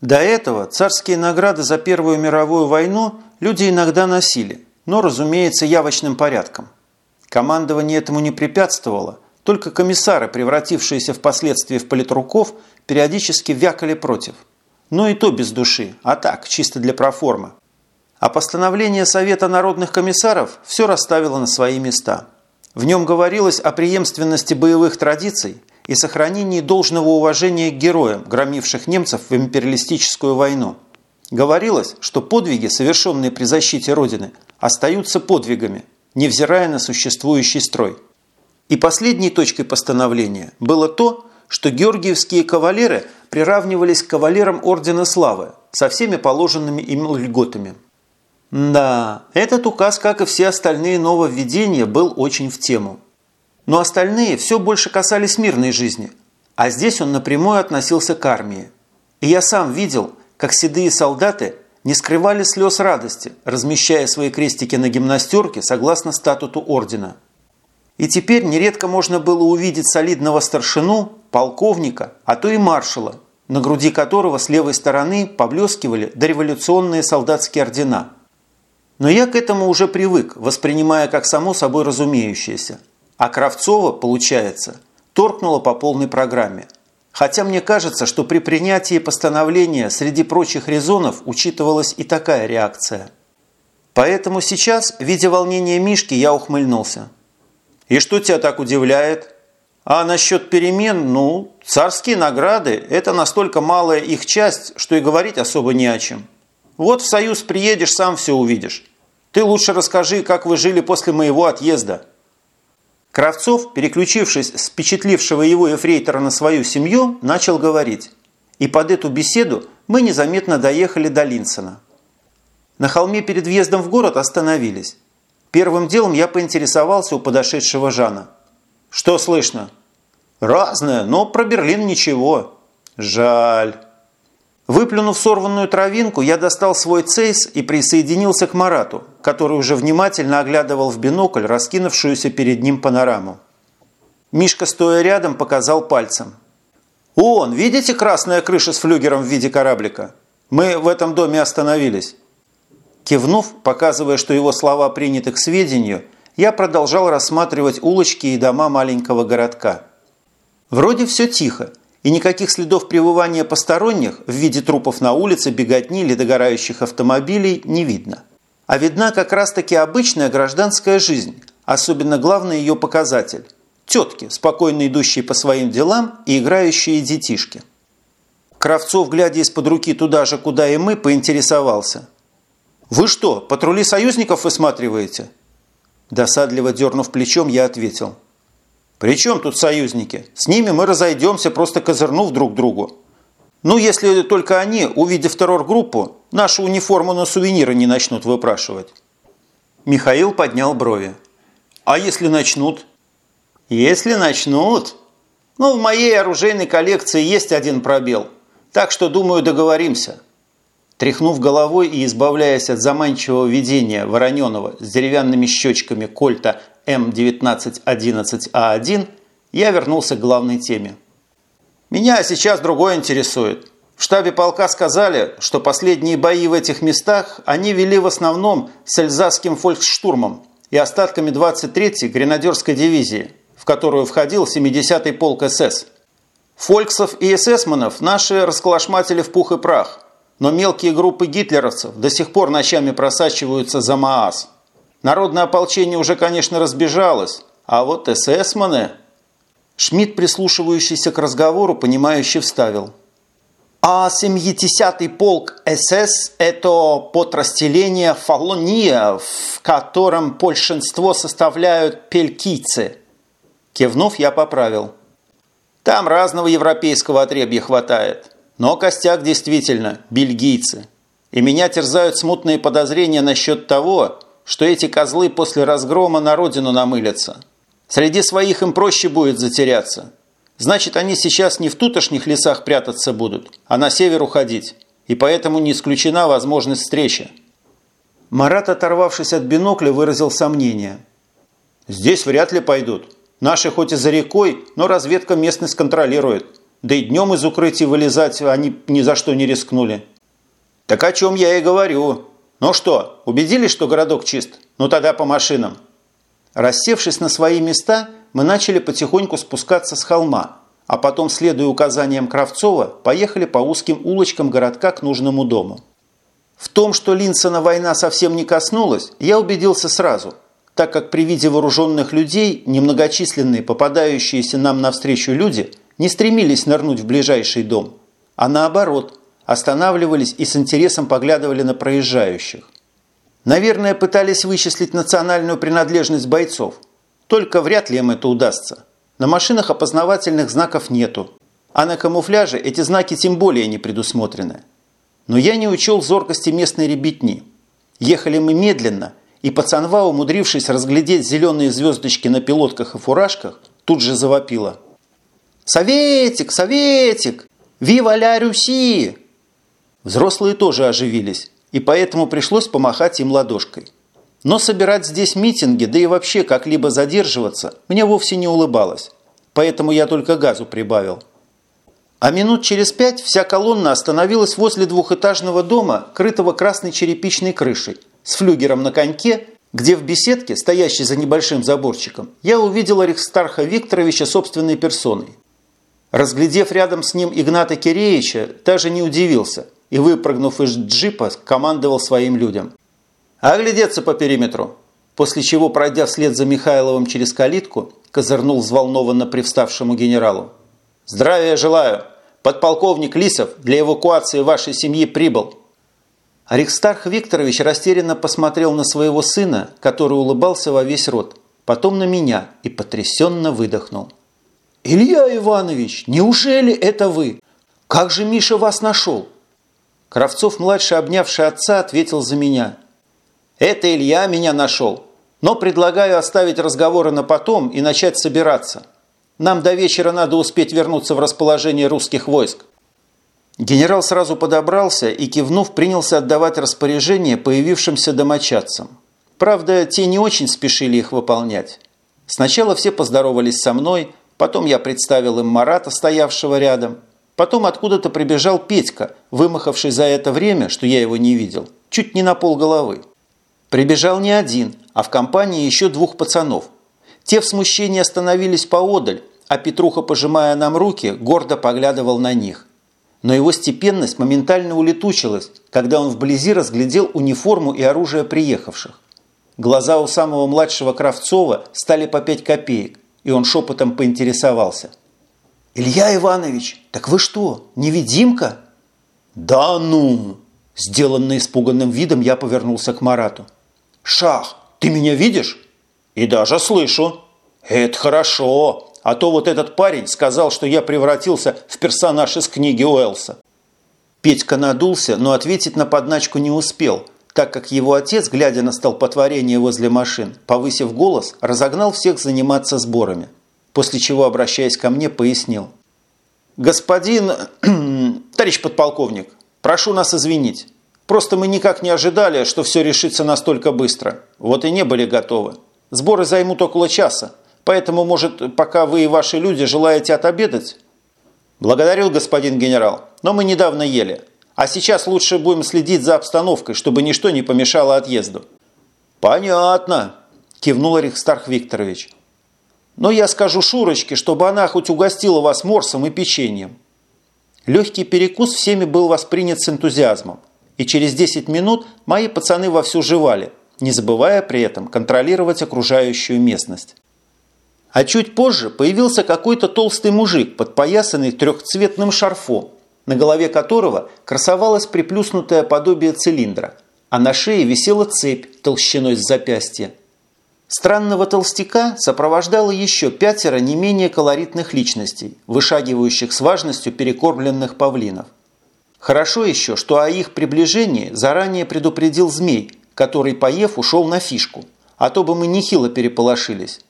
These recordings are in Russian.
До этого царские награды за Первую мировую войну люди иногда носили, но, разумеется, явочным порядком. Командование этому не препятствовало, только комиссары, превратившиеся впоследствии в политруков, периодически вякали против. Но и то без души, а так, чисто для проформы. А постановление Совета народных комиссаров все расставило на свои места. В нем говорилось о преемственности боевых традиций и сохранении должного уважения к героям, громивших немцев в империалистическую войну. Говорилось, что подвиги, совершенные при защите Родины, остаются подвигами, невзирая на существующий строй. И последней точкой постановления было то, что георгиевские кавалеры приравнивались к кавалерам Ордена Славы со всеми положенными им льготами. Да, этот указ, как и все остальные нововведения, был очень в тему. Но остальные все больше касались мирной жизни, а здесь он напрямую относился к армии. И я сам видел, как седые солдаты не скрывали слез радости, размещая свои крестики на гимнастерке согласно статуту ордена. И теперь нередко можно было увидеть солидного старшину, полковника, а то и маршала, на груди которого с левой стороны поблескивали дореволюционные солдатские ордена. Но я к этому уже привык, воспринимая как само собой разумеющееся. А Кравцова, получается, торкнула по полной программе. Хотя мне кажется, что при принятии постановления среди прочих резонов учитывалась и такая реакция. Поэтому сейчас, видя волнение Мишки, я ухмыльнулся. «И что тебя так удивляет?» А насчет перемен, ну, царские награды – это настолько малая их часть, что и говорить особо не о чем. Вот в Союз приедешь, сам все увидишь. Ты лучше расскажи, как вы жили после моего отъезда». Кравцов, переключившись с впечатлившего его эфрейтора на свою семью, начал говорить. И под эту беседу мы незаметно доехали до Линсона. На холме перед въездом в город остановились. Первым делом я поинтересовался у подошедшего Жана. «Что слышно?» «Разное, но про Берлин ничего». «Жаль». Выплюнув сорванную травинку, я достал свой цейс и присоединился к Марату, который уже внимательно оглядывал в бинокль раскинувшуюся перед ним панораму. Мишка, стоя рядом, показал пальцем. «Он, видите красная крыша с флюгером в виде кораблика? Мы в этом доме остановились». Кивнув, показывая, что его слова приняты к сведению, я продолжал рассматривать улочки и дома маленького городка. Вроде все тихо, и никаких следов пребывания посторонних в виде трупов на улице, беготни или догорающих автомобилей не видно. А видна как раз-таки обычная гражданская жизнь, особенно главный ее показатель – тетки, спокойно идущие по своим делам и играющие детишки. Кравцов, глядя из-под руки туда же, куда и мы, поинтересовался. «Вы что, патрули союзников высматриваете?» Досадливо дернув плечом, я ответил – при чем тут союзники? С ними мы разойдемся, просто козырнув друг другу. Ну, если только они, увидев террор-группу, нашу униформу на сувениры не начнут выпрашивать. Михаил поднял брови. А если начнут? Если начнут? Ну, в моей оружейной коллекции есть один пробел. Так что, думаю, договоримся. Тряхнув головой и избавляясь от заманчивого видения вороненого с деревянными щечками кольта М1911А1, я вернулся к главной теме. Меня сейчас другое интересует. В штабе полка сказали, что последние бои в этих местах они вели в основном с эльзасским фольксштурмом и остатками 23-й гренадерской дивизии, в которую входил 70-й полк СС. Фольксов и эсэсманов наши расколошматили в пух и прах, но мелкие группы гитлеровцев до сих пор ночами просачиваются за Маас. Народное ополчение уже, конечно, разбежалось, а вот эсэсманы... Шмидт, прислушивающийся к разговору, понимающе вставил. А 70-й полк СС – это подразделение Фалония, в котором большинство составляют пелькийцы. Кивнув, я поправил. Там разного европейского отребья хватает. Но костяк действительно бельгийцы. И меня терзают смутные подозрения насчет того, что эти козлы после разгрома на родину намылятся. Среди своих им проще будет затеряться. Значит, они сейчас не в тутошних лесах прятаться будут, а на север уходить. И поэтому не исключена возможность встречи. Марат, оторвавшись от бинокля, выразил сомнение. «Здесь вряд ли пойдут. Наши хоть и за рекой, но разведка местность контролирует. Да и днем из укрытий вылезать они ни за что не рискнули. Так о чем я и говорю. Ну что, убедились, что городок чист? Ну тогда по машинам. Рассевшись на свои места, мы начали потихоньку спускаться с холма, а потом, следуя указаниям Кравцова, поехали по узким улочкам городка к нужному дому. В том, что Линсона война совсем не коснулась, я убедился сразу, так как при виде вооруженных людей немногочисленные попадающиеся нам навстречу люди не стремились нырнуть в ближайший дом, а наоборот, останавливались и с интересом поглядывали на проезжающих. Наверное, пытались вычислить национальную принадлежность бойцов. Только вряд ли им это удастся. На машинах опознавательных знаков нету, а на камуфляже эти знаки тем более не предусмотрены. Но я не учел зоркости местной ребятни. Ехали мы медленно, и пацанва, умудрившись разглядеть зеленые звездочки на пилотках и фуражках, тут же завопила. «Советик! Советик! Вива ля Руси!» Взрослые тоже оживились и поэтому пришлось помахать им ладошкой. Но собирать здесь митинги, да и вообще как-либо задерживаться, мне вовсе не улыбалось, поэтому я только газу прибавил. А минут через пять вся колонна остановилась возле двухэтажного дома, крытого красной черепичной крышей, с флюгером на коньке, где в беседке, стоящей за небольшим заборчиком, я увидел Аристарха Викторовича собственной персоной. Разглядев рядом с ним Игната Киреевича, даже не удивился – и, выпрыгнув из джипа, командовал своим людям. «Оглядеться по периметру!» После чего, пройдя вслед за Михайловым через калитку, козырнул взволнованно привставшему генералу. «Здравия желаю! Подполковник Лисов для эвакуации вашей семьи прибыл!» Аристарх Викторович растерянно посмотрел на своего сына, который улыбался во весь рот, потом на меня и потрясенно выдохнул. «Илья Иванович, неужели это вы? Как же Миша вас нашел? Кравцов-младший, обнявший отца, ответил за меня. «Это Илья меня нашел, но предлагаю оставить разговоры на потом и начать собираться. Нам до вечера надо успеть вернуться в расположение русских войск». Генерал сразу подобрался и, кивнув, принялся отдавать распоряжения появившимся домочадцам. Правда, те не очень спешили их выполнять. Сначала все поздоровались со мной, потом я представил им Марата, стоявшего рядом – Потом откуда-то прибежал Петька, вымахавший за это время, что я его не видел, чуть не на пол головы. Прибежал не один, а в компании еще двух пацанов. Те в смущении остановились поодаль, а Петруха, пожимая нам руки, гордо поглядывал на них. Но его степенность моментально улетучилась, когда он вблизи разглядел униформу и оружие приехавших. Глаза у самого младшего Кравцова стали по пять копеек, и он шепотом поинтересовался – «Илья Иванович, так вы что, невидимка?» «Да ну!» Сделанно испуганным видом я повернулся к Марату. «Шах, ты меня видишь?» «И даже слышу». «Это хорошо, а то вот этот парень сказал, что я превратился в персонаж из книги Уэллса». Петька надулся, но ответить на подначку не успел, так как его отец, глядя на столпотворение возле машин, повысив голос, разогнал всех заниматься сборами после чего, обращаясь ко мне, пояснил. «Господин, товарищ подполковник, прошу нас извинить. Просто мы никак не ожидали, что все решится настолько быстро. Вот и не были готовы. Сборы займут около часа, поэтому, может, пока вы и ваши люди желаете отобедать?» «Благодарю, господин генерал, но мы недавно ели. А сейчас лучше будем следить за обстановкой, чтобы ничто не помешало отъезду». «Понятно», – кивнул Рихстарх Викторович. Но я скажу Шурочке, чтобы она хоть угостила вас морсом и печеньем». Легкий перекус всеми был воспринят с энтузиазмом, и через 10 минут мои пацаны вовсю жевали, не забывая при этом контролировать окружающую местность. А чуть позже появился какой-то толстый мужик, подпоясанный трехцветным шарфом, на голове которого красовалось приплюснутое подобие цилиндра, а на шее висела цепь толщиной с запястья. Странного толстяка сопровождало еще пятеро не менее колоритных личностей, вышагивающих с важностью перекормленных павлинов. Хорошо еще, что о их приближении заранее предупредил змей, который, поев, ушел на фишку, а то бы мы нехило переполошились.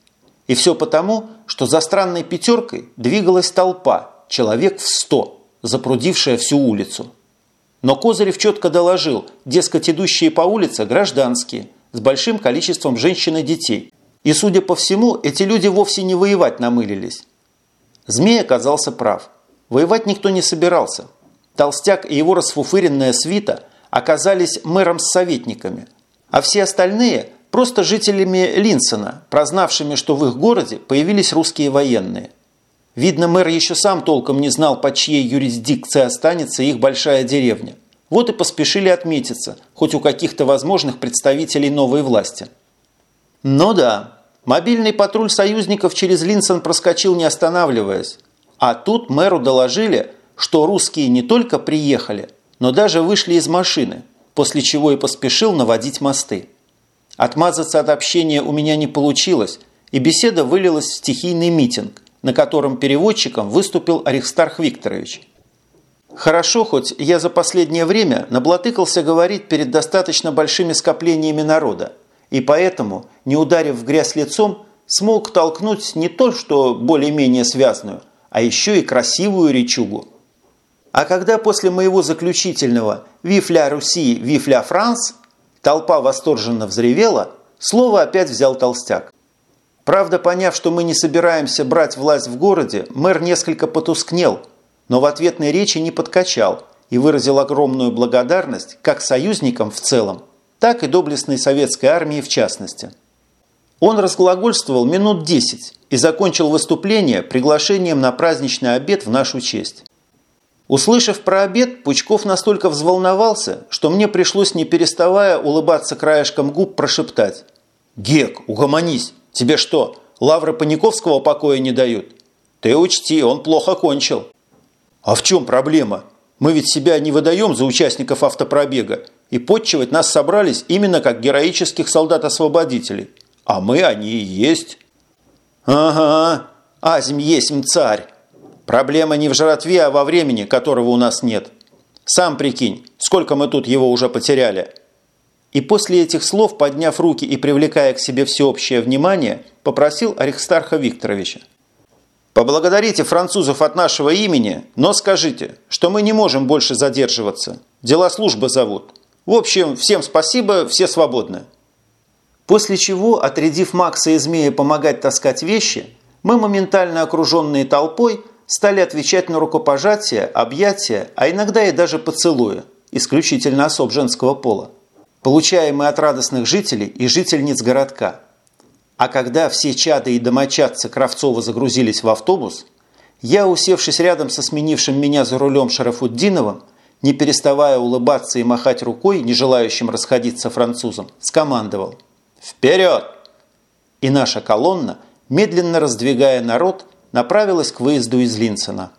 И все потому, что за странной пятеркой двигалась толпа, человек в сто, запрудившая всю улицу. Но Козырев четко доложил, дескать, идущие по улице гражданские – с большим количеством женщин и детей. И, судя по всему, эти люди вовсе не воевать намылились. Змей оказался прав. Воевать никто не собирался. Толстяк и его расфуфыренная свита оказались мэром с советниками, а все остальные – просто жителями Линсона, прознавшими, что в их городе появились русские военные. Видно, мэр еще сам толком не знал, под чьей юрисдикцией останется их большая деревня. Вот и поспешили отметиться, хоть у каких-то возможных представителей новой власти. Ну да, мобильный патруль союзников через Линсон проскочил не останавливаясь, а тут мэру доложили, что русские не только приехали, но даже вышли из машины, после чего и поспешил наводить мосты. Отмазаться от общения у меня не получилось, и беседа вылилась в стихийный митинг, на котором переводчиком выступил Аристарх Викторович. Хорошо, хоть я за последнее время наблатыкался говорить перед достаточно большими скоплениями народа, и поэтому, не ударив в грязь лицом, смог толкнуть не то, что более-менее связанную, а еще и красивую речугу. А когда после моего заключительного «Вифля Руси, Вифля Франс» толпа восторженно взревела, слово опять взял толстяк. Правда, поняв, что мы не собираемся брать власть в городе, мэр несколько потускнел, но в ответной речи не подкачал и выразил огромную благодарность как союзникам в целом, так и доблестной советской армии в частности. Он разглагольствовал минут десять и закончил выступление приглашением на праздничный обед в нашу честь. Услышав про обед, Пучков настолько взволновался, что мне пришлось не переставая улыбаться краешком губ прошептать. «Гек, угомонись! Тебе что, лавры Паниковского покоя не дают? Ты учти, он плохо кончил». «А в чем проблема? Мы ведь себя не выдаем за участников автопробега, и подчивать нас собрались именно как героических солдат-освободителей. А мы они и есть». «Ага, азим есмь царь. Проблема не в жратве, а во времени, которого у нас нет. Сам прикинь, сколько мы тут его уже потеряли». И после этих слов, подняв руки и привлекая к себе всеобщее внимание, попросил Аристарха Викторовича. «Поблагодарите французов от нашего имени, но скажите, что мы не можем больше задерживаться. Дела службы зовут. В общем, всем спасибо, все свободны». После чего, отрядив Макса и Змея помогать таскать вещи, мы, моментально окруженные толпой, стали отвечать на рукопожатия, объятия, а иногда и даже поцелуя, исключительно особ женского пола, получаемые от радостных жителей и жительниц городка. А когда все чады и домочадцы Кравцова загрузились в автобус, я, усевшись рядом со сменившим меня за рулем Шарафуддиновым, не переставая улыбаться и махать рукой, не желающим расходиться французам, скомандовал – Вперед!» И наша колонна, медленно раздвигая народ, направилась к выезду из Линсона.